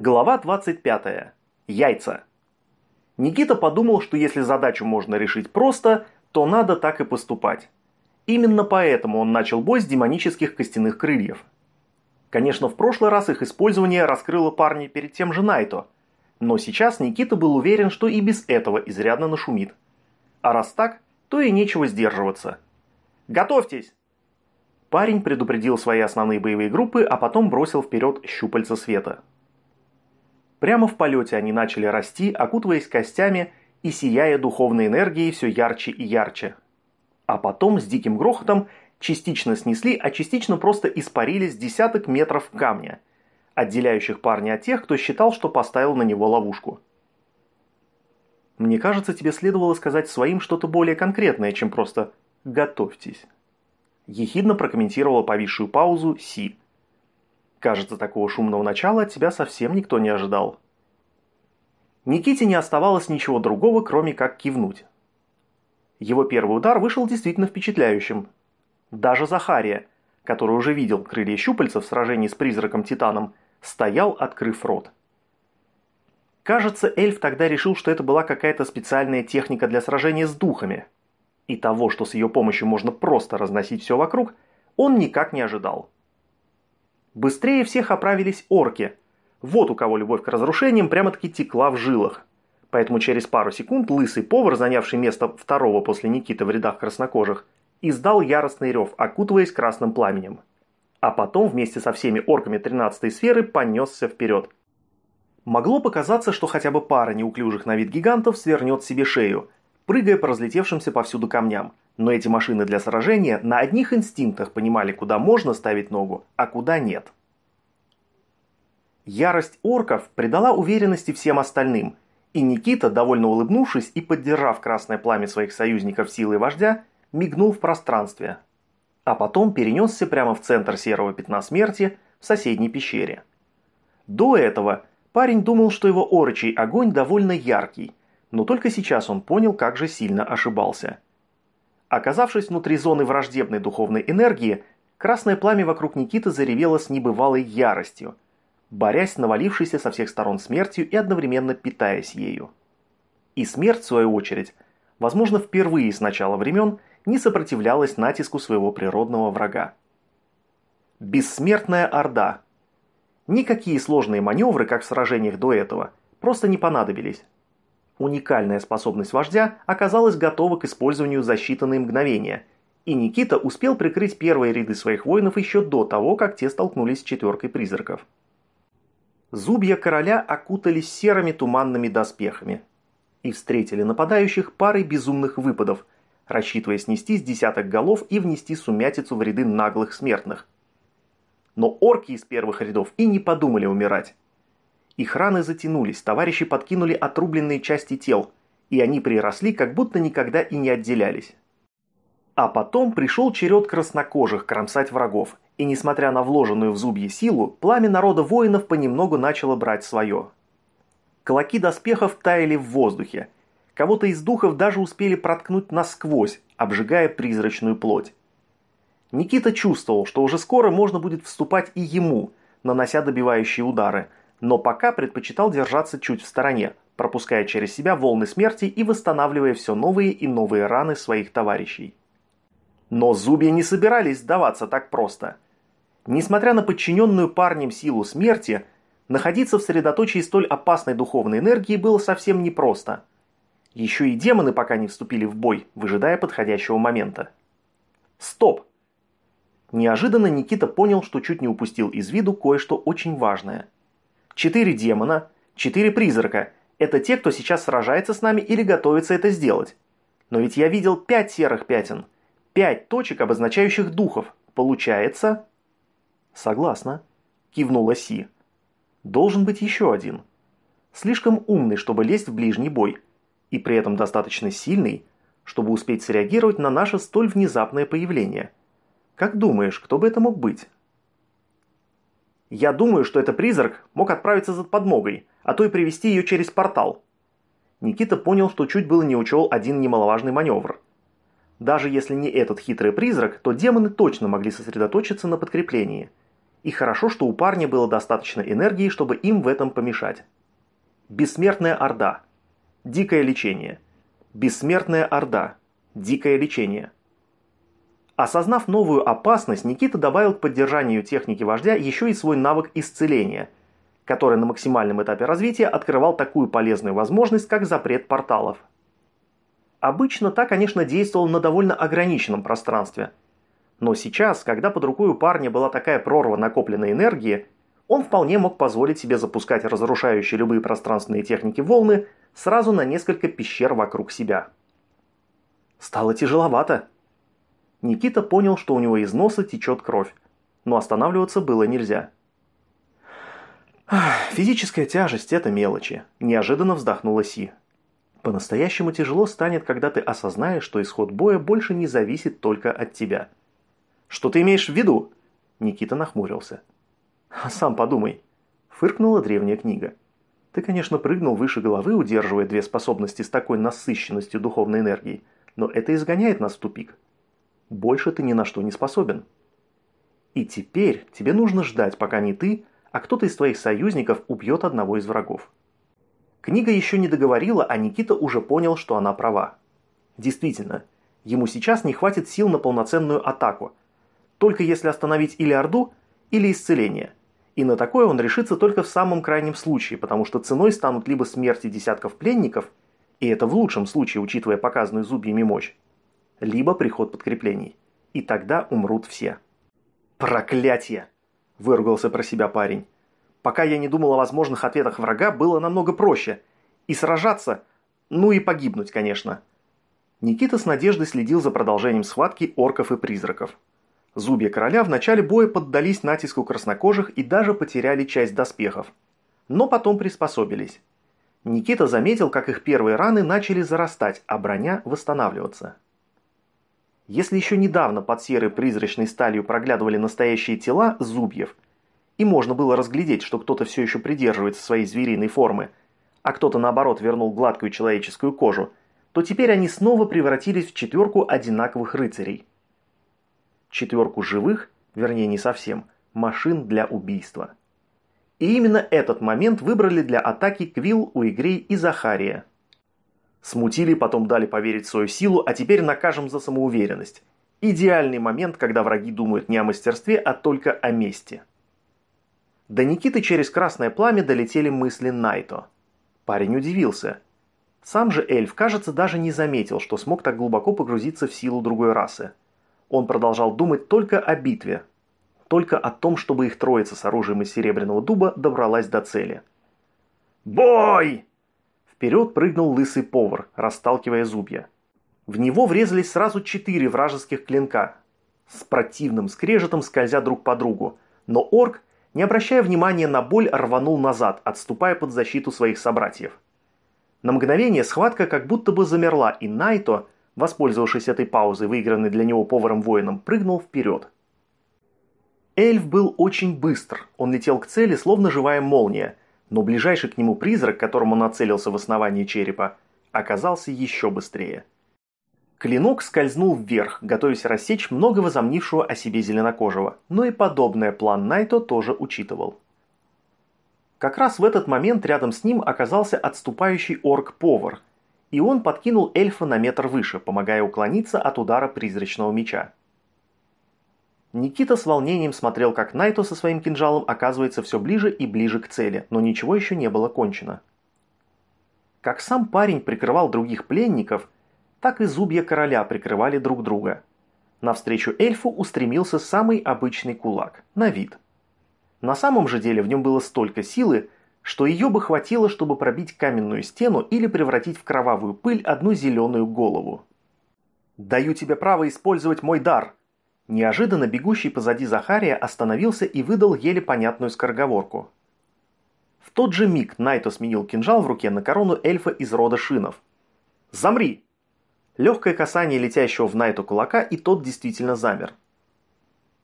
Глава 25. Яйца. Никита подумал, что если задачу можно решить просто, то надо так и поступать. Именно поэтому он начал бой с демонических костяных крыльев. Конечно, в прошлый раз их использование раскрыло парня перед тем же Найто, но сейчас Никита был уверен, что и без этого изрядно нашумит. А раз так, то и нечего сдерживаться. «Готовьтесь!» Парень предупредил свои основные боевые группы, а потом бросил вперед щупальца света. Прямо в полете они начали расти, окутываясь костями и сияя духовной энергией все ярче и ярче. А потом с диким грохотом частично снесли, а частично просто испарились десяток метров камня, отделяющих парня от тех, кто считал, что поставил на него ловушку. Мне кажется, тебе следовало сказать своим что-то более конкретное, чем просто «готовьтесь». Ехидно прокомментировала повисшую паузу Си. Кажется, такого шумного начала от тебя совсем никто не ожидал. Никите не оставалось ничего другого, кроме как кивнуть. Его первый удар вышел действительно впечатляющим. Даже Захария, который уже видел крылья щупальца в сражении с призраком-титаном, стоял, открыв рот. Кажется, эльф тогда решил, что это была какая-то специальная техника для сражения с духами. И того, что с ее помощью можно просто разносить все вокруг, он никак не ожидал. Быстрее всех оправились орки. Вот у кого любовь к разрушениям прямо-таки текла в жилах. Поэтому через пару секунд лысый повар, занявший место второго после Никиты в рядах краснокожих, издал яростный рев, окутываясь красным пламенем. А потом вместе со всеми орками 13-й сферы понесся вперед. Могло показаться, что хотя бы пара неуклюжих на вид гигантов свернет себе шею, прыгая по разлетевшимся повсюду камням – но эти машины для сражения на одних инстинктах понимали, куда можно ставить ногу, а куда нет. Ярость орков придала уверенности всем остальным, и Никита, довольно улыбнувшись и поддержав красное пламя своих союзников силой вождя, мигнул в пространстве. А потом перенесся прямо в центр серого пятна смерти в соседней пещере. До этого парень думал, что его орочий огонь довольно яркий, но только сейчас он понял, как же сильно ошибался – Оказавшись внутри зоны враждебной духовной энергии, красное пламя вокруг Никиты заревело с небывалой яростью, борясь с навалившейся со всех сторон смертью и одновременно питаясь ею. И смерть, в свою очередь, возможно, впервые с начала времен не сопротивлялась натиску своего природного врага. Бессмертная Орда. Никакие сложные маневры, как в сражениях до этого, просто не понадобились. Уникальная способность вождя оказалась готова к использованию за считанные мгновения, и Никита успел прикрыть первые ряды своих воинов еще до того, как те столкнулись с четверкой призраков. Зубья короля окутались серыми туманными доспехами и встретили нападающих парой безумных выпадов, рассчитывая снести с десяток голов и внести сумятицу в ряды наглых смертных. Но орки из первых рядов и не подумали умирать. Их раны затянулись, товарищи подкинули отрубленные части тел, и они приросли, как будто никогда и не отделялись. А потом пришел черед краснокожих кромсать врагов, и несмотря на вложенную в зубье силу, пламя народа воинов понемногу начало брать свое. Клоки доспехов таяли в воздухе. Кого-то из духов даже успели проткнуть насквозь, обжигая призрачную плоть. Никита чувствовал, что уже скоро можно будет вступать и ему, нанося добивающие удары, но пока предпочитал держаться чуть в стороне, пропуская через себя волны смерти и восстанавливая все новые и новые раны своих товарищей. Но зубья не собирались сдаваться так просто. Несмотря на подчиненную парнем силу смерти, находиться в средоточии столь опасной духовной энергии было совсем непросто. Еще и демоны пока не вступили в бой, выжидая подходящего момента. Стоп! Неожиданно Никита понял, что чуть не упустил из виду кое-что очень важное – Четыре демона, четыре призрака – это те, кто сейчас сражается с нами или готовится это сделать. Но ведь я видел пять серых пятен. Пять точек, обозначающих духов. Получается... Согласна, кивнула Си. Должен быть еще один. Слишком умный, чтобы лезть в ближний бой. И при этом достаточно сильный, чтобы успеть среагировать на наше столь внезапное появление. Как думаешь, кто бы это мог быть? Я думаю, что этот призрак мог отправиться за подмогой, а то и привести ее через портал. Никита понял, что чуть было не учел один немаловажный маневр. Даже если не этот хитрый призрак, то демоны точно могли сосредоточиться на подкреплении. И хорошо, что у парня было достаточно энергии, чтобы им в этом помешать. Бессмертная Орда. Дикое лечение. Бессмертная Орда. Дикое лечение. Осознав новую опасность, Никита добавил к поддержанию техники вождя еще и свой навык исцеления, который на максимальном этапе развития открывал такую полезную возможность, как запрет порталов. Обычно та, конечно, действовал на довольно ограниченном пространстве. Но сейчас, когда под рукой у парня была такая прорва накопленной энергии, он вполне мог позволить себе запускать разрушающие любые пространственные техники волны сразу на несколько пещер вокруг себя. Стало тяжеловато. Никита понял, что у него из носа течет кровь, но останавливаться было нельзя. «Физическая тяжесть – это мелочи», – неожиданно вздохнула Си. «По-настоящему тяжело станет, когда ты осознаешь, что исход боя больше не зависит только от тебя». «Что ты имеешь в виду?» Никита нахмурился. «Сам подумай», – фыркнула древняя книга. «Ты, конечно, прыгнул выше головы, удерживая две способности с такой насыщенностью духовной энергии, но это изгоняет нас в тупик. Больше ты ни на что не способен. И теперь тебе нужно ждать, пока не ты, а кто-то из твоих союзников убьет одного из врагов. Книга еще не договорила, а Никита уже понял, что она права. Действительно, ему сейчас не хватит сил на полноценную атаку, только если остановить или Орду, или исцеление. И на такое он решится только в самом крайнем случае, потому что ценой станут либо смерти десятков пленников, и это в лучшем случае, учитывая показанную зубьями мощь, либо приход подкреплений. И тогда умрут все. «Проклятие!» – выругался про себя парень. «Пока я не думал о возможных ответах врага, было намного проще. И сражаться, ну и погибнуть, конечно». Никита с надеждой следил за продолжением схватки орков и призраков. Зубья короля в начале боя поддались натиску краснокожих и даже потеряли часть доспехов. Но потом приспособились. Никита заметил, как их первые раны начали зарастать, а броня восстанавливаться. Если еще недавно под серой призрачной сталью проглядывали настоящие тела зубьев, и можно было разглядеть, что кто-то все еще придерживается своей звериной формы, а кто-то наоборот вернул гладкую человеческую кожу, то теперь они снова превратились в четверку одинаковых рыцарей. Четверку живых, вернее не совсем, машин для убийства. И именно этот момент выбрали для атаки Квилл, Уигрей и Захария – Смутили, потом дали поверить в свою силу, а теперь накажем за самоуверенность. Идеальный момент, когда враги думают не о мастерстве, а только о мести. До Никиты через красное пламя долетели мысли Найто. Парень удивился. Сам же эльф, кажется, даже не заметил, что смог так глубоко погрузиться в силу другой расы. Он продолжал думать только о битве. Только о том, чтобы их троица с оружием из серебряного дуба добралась до цели. «Бой!» Вперед прыгнул лысый повар, расталкивая зубья. В него врезались сразу четыре вражеских клинка, с противным скрежетом скользя друг по другу, но орк, не обращая внимания на боль, рванул назад, отступая под защиту своих собратьев. На мгновение схватка как будто бы замерла, и Найто, воспользовавшись этой паузой, выигранной для него поваром-воином, прыгнул вперед. Эльф был очень быстр, он летел к цели, словно живая молния – но ближайший к нему призрак, которому нацелился в основании черепа, оказался еще быстрее. Клинок скользнул вверх, готовясь рассечь много возомнившего о себе зеленокожего, но и подобное план Найто тоже учитывал. Как раз в этот момент рядом с ним оказался отступающий орк-повар, и он подкинул эльфа на метр выше, помогая уклониться от удара призрачного меча. Никита с волнением смотрел, как Найто со своим кинжалом оказывается все ближе и ближе к цели, но ничего еще не было кончено. Как сам парень прикрывал других пленников, так и зубья короля прикрывали друг друга. Навстречу эльфу устремился самый обычный кулак, на вид. На самом же деле в нем было столько силы, что ее бы хватило, чтобы пробить каменную стену или превратить в кровавую пыль одну зеленую голову. «Даю тебе право использовать мой дар!» Неожиданно бегущий позади Захария остановился и выдал еле понятную скороговорку. В тот же миг Найто сменил кинжал в руке на корону эльфа из рода шинов. «Замри!» Легкое касание летящего в Найту кулака, и тот действительно замер.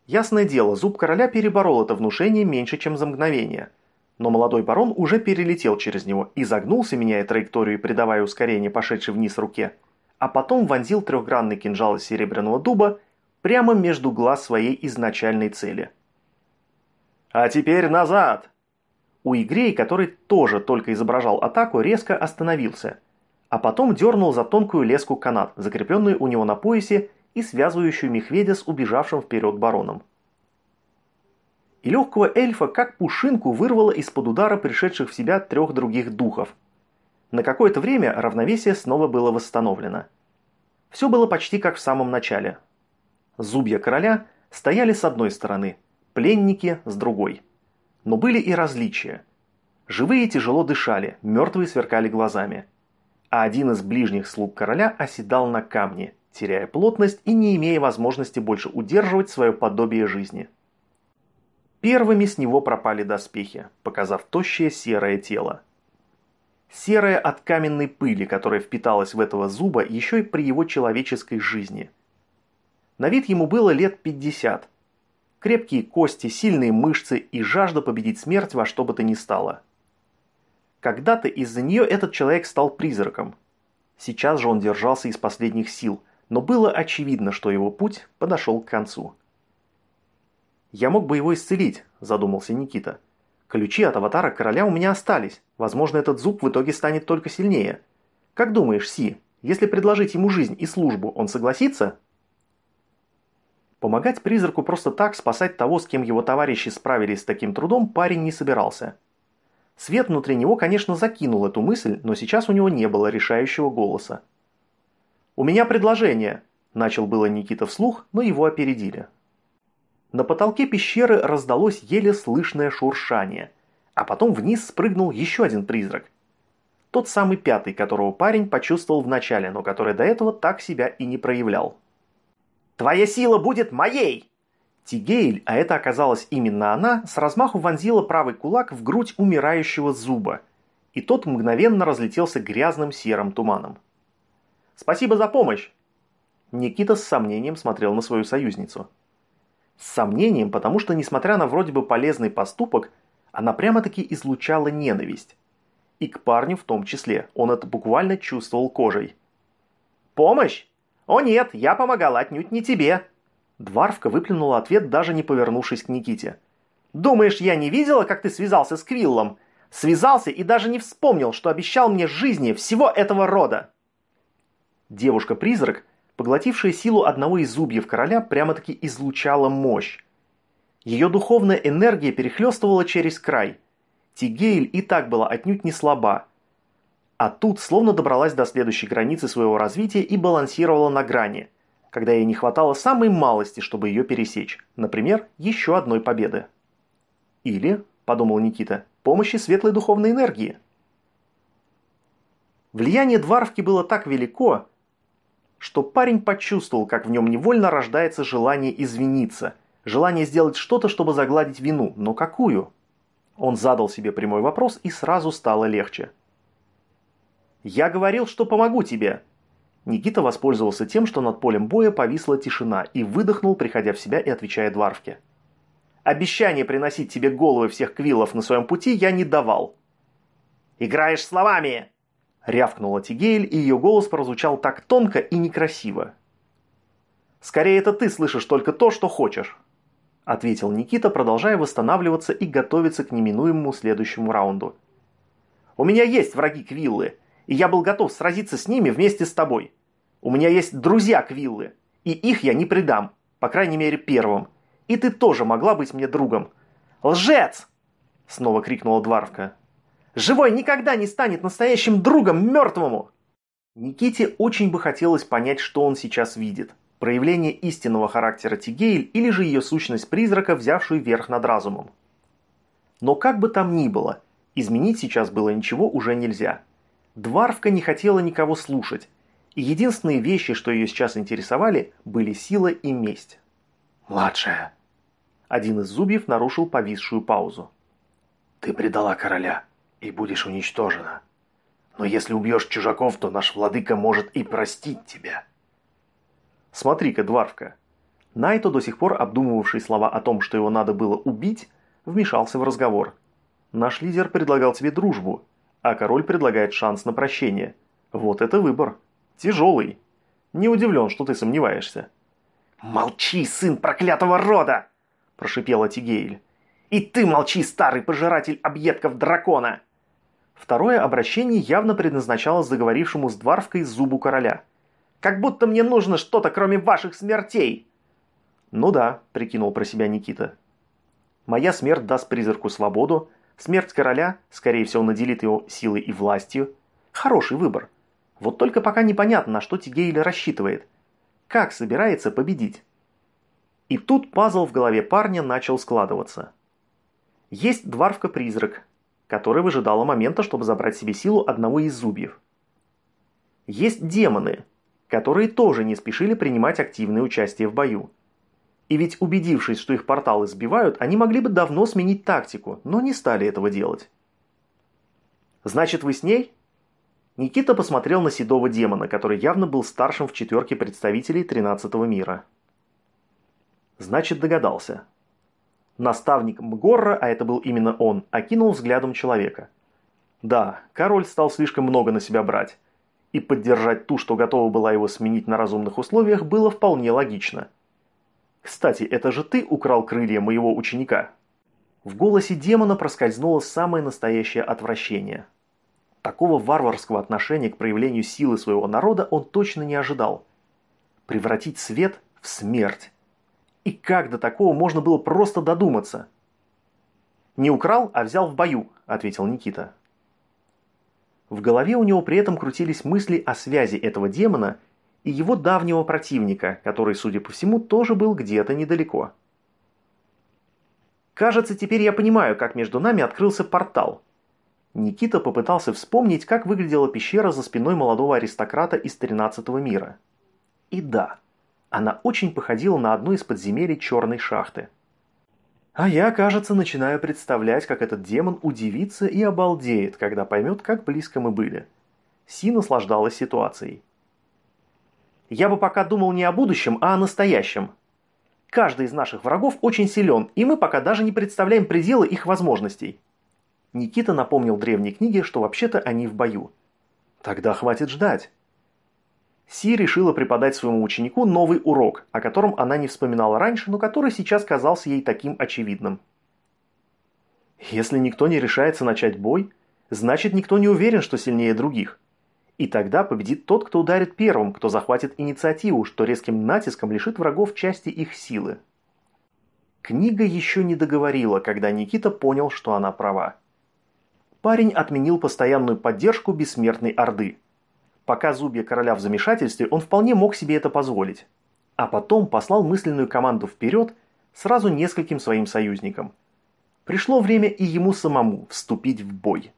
Ясное дело, зуб короля переборол это внушение меньше, чем за мгновение. Но молодой барон уже перелетел через него, и загнулся, меняя траекторию и придавая ускорение пошедшей вниз руке, а потом вонзил трехгранный кинжал из серебряного дуба прямо между глаз своей изначальной цели. «А теперь назад!» У Игрей, который тоже только изображал атаку, резко остановился, а потом дернул за тонкую леску канат, закрепленную у него на поясе и связывающую Мехведя с убежавшим вперед бароном. И легкого эльфа как пушинку вырвало из-под удара пришедших в себя трех других духов. На какое-то время равновесие снова было восстановлено. Все было почти как в самом начале. Зубья короля стояли с одной стороны, пленники с другой. Но были и различия. Живые тяжело дышали, мертвые сверкали глазами. А один из ближних слуг короля оседал на камне, теряя плотность и не имея возможности больше удерживать свое подобие жизни. Первыми с него пропали доспехи, показав тощее серое тело. Серое от каменной пыли, которая впиталась в этого зуба еще и при его человеческой жизни. На вид ему было лет 50. Крепкие кости, сильные мышцы и жажда победить смерть во что бы то ни стало. Когда-то из-за нее этот человек стал призраком. Сейчас же он держался из последних сил, но было очевидно, что его путь подошел к концу. «Я мог бы его исцелить», – задумался Никита. «Ключи от аватара короля у меня остались. Возможно, этот зуб в итоге станет только сильнее. Как думаешь, Си, если предложить ему жизнь и службу, он согласится?» Помогать призраку просто так, спасать того, с кем его товарищи справились с таким трудом, парень не собирался. Свет внутри него, конечно, закинул эту мысль, но сейчас у него не было решающего голоса. «У меня предложение», – начал было Никита вслух, но его опередили. На потолке пещеры раздалось еле слышное шуршание, а потом вниз спрыгнул еще один призрак. Тот самый пятый, которого парень почувствовал в начале, но который до этого так себя и не проявлял. Твоя сила будет моей!» Тигейль, а это оказалась именно она, с размаху вонзила правый кулак в грудь умирающего зуба, и тот мгновенно разлетелся грязным серым туманом. «Спасибо за помощь!» Никита с сомнением смотрел на свою союзницу. С сомнением, потому что, несмотря на вроде бы полезный поступок, она прямо-таки излучала ненависть. И к парню в том числе, он это буквально чувствовал кожей. «Помощь? «О нет, я помогал отнюдь не тебе!» Дварфка выплюнула ответ, даже не повернувшись к Никите. «Думаешь, я не видела, как ты связался с Квиллом? Связался и даже не вспомнил, что обещал мне жизни всего этого рода!» Девушка-призрак, поглотившая силу одного из зубьев короля, прямо-таки излучала мощь. Ее духовная энергия перехлестывала через край. Тигейль и так была отнюдь не слаба, а тут словно добралась до следующей границы своего развития и балансировала на грани, когда ей не хватало самой малости, чтобы ее пересечь, например, еще одной победы. Или, подумал Никита, помощи светлой духовной энергии. Влияние Дварвки было так велико, что парень почувствовал, как в нем невольно рождается желание извиниться, желание сделать что-то, чтобы загладить вину, но какую? Он задал себе прямой вопрос и сразу стало легче – «Я говорил, что помогу тебе!» Никита воспользовался тем, что над полем боя повисла тишина, и выдохнул, приходя в себя и отвечая Дварвке. «Обещание приносить тебе головы всех квиллов на своем пути я не давал». «Играешь словами!» Рявкнула Тигейль, и ее голос прозвучал так тонко и некрасиво. «Скорее это ты слышишь только то, что хочешь», ответил Никита, продолжая восстанавливаться и готовиться к неминуемому следующему раунду. «У меня есть враги Квиллы, и я был готов сразиться с ними вместе с тобой. У меня есть друзья Квиллы, и их я не предам, по крайней мере первым. И ты тоже могла быть мне другом. Лжец!» Снова крикнула Дварвка. «Живой никогда не станет настоящим другом мертвому!» Никите очень бы хотелось понять, что он сейчас видит. Проявление истинного характера Тигейль или же ее сущность призрака, взявшую верх над разумом. Но как бы там ни было, изменить сейчас было ничего уже нельзя. Дварфка не хотела никого слушать, и единственные вещи, что ее сейчас интересовали, были сила и месть. «Младшая!» Один из зубьев нарушил повисшую паузу. «Ты предала короля и будешь уничтожена. Но если убьешь чужаков, то наш владыка может и простить тебя». «Смотри-ка, Дварфка!» Найто, до сих пор обдумывавший слова о том, что его надо было убить, вмешался в разговор. «Наш лидер предлагал тебе дружбу, а король предлагает шанс на прощение. Вот это выбор. Тяжелый. Не удивлен, что ты сомневаешься. «Молчи, сын проклятого рода!» – прошипела Тигейль. «И ты молчи, старый пожиратель объедков дракона!» Второе обращение явно предназначалось заговорившему с Дварвкой зубу короля. «Как будто мне нужно что-то, кроме ваших смертей!» «Ну да», – прикинул про себя Никита. «Моя смерть даст призраку свободу, смерть короля, скорее всего, наделит его силой и властью. Хороший выбор. Вот только пока непонятно, на что Тигейль рассчитывает. Как собирается победить?» И тут пазл в голове парня начал складываться. Есть дварвка-призрак, которая выжидала момента, чтобы забрать себе силу одного из зубьев. Есть демоны, которые тоже не спешили принимать активное участие в бою. И ведь убедившись, что их порталы сбивают, они могли бы давно сменить тактику, но не стали этого делать. «Значит, вы с ней?» Никита посмотрел на седого демона, который явно был старшим в четверке представителей 13-го мира. Значит, догадался. Наставник Мгорра, а это был именно он, окинул взглядом человека. Да, король стал слишком много на себя брать. И поддержать ту, что готова была его сменить на разумных условиях, было вполне логично. «Кстати, это же ты украл крылья моего ученика?» В голосе демона проскользнуло самое настоящее отвращение. Такого варварского отношения к проявлению силы своего народа он точно не ожидал. Превратить свет в смерть. И как до такого можно было просто додуматься? «Не украл, а взял в бою», – ответил Никита. В голове у него при этом крутились мысли о связи этого демона и его давнего противника, который, судя по всему, тоже был где-то недалеко. «Кажется, теперь я понимаю, как между нами открылся портал». Никита попытался вспомнить, как выглядела пещера за спиной молодого аристократа из 13 мира. И да, она очень походила на одну из подземелий черной шахты. А я, кажется, начинаю представлять, как этот демон удивится и обалдеет, когда поймет, как близко мы были. Си наслаждалась ситуацией. Я бы пока думал не о будущем, а о настоящем. Каждый из наших врагов очень силен, и мы пока даже не представляем пределы их возможностей. Никита напомнил древней книге, что вообще-то они в бою. Тогда хватит ждать. Си решила преподать своему ученику новый урок, о котором она не вспоминала раньше, но который сейчас казался ей таким очевидным. Если никто не решается начать бой, значит никто не уверен, что сильнее других. И тогда победит тот, кто ударит первым, кто захватит инициативу, что резким натиском лишит врагов части их силы. Книга еще не договорила, когда Никита понял, что она права. Парень отменил постоянную поддержку бессмертной Орды – Пока зубья короля в замешательстве, он вполне мог себе это позволить. А потом послал мысленную команду вперед сразу нескольким своим союзникам. Пришло время и ему самому вступить в бой.